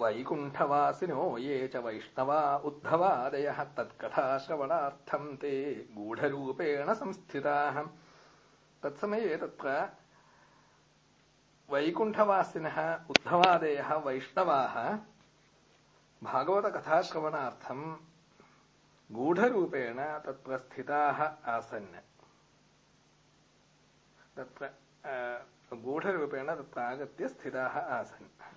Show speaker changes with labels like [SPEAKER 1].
[SPEAKER 1] वैकुण्ठवासिनो ये च वैष्णवा उद्धवादयः तत्कथाश्रवणार्थम् ते गूढरूपेण संस्थिताः। तत्समये तत्र वैकुण्ठवासिनः उद्धवादयः वैष्णवाः भागवतकथाश्रवणार्थम् गूढरूपेण तत्र स्थिताः आसन्। तत्र गूढरूपेण तत्र आगत्य स्थिताः आसन्।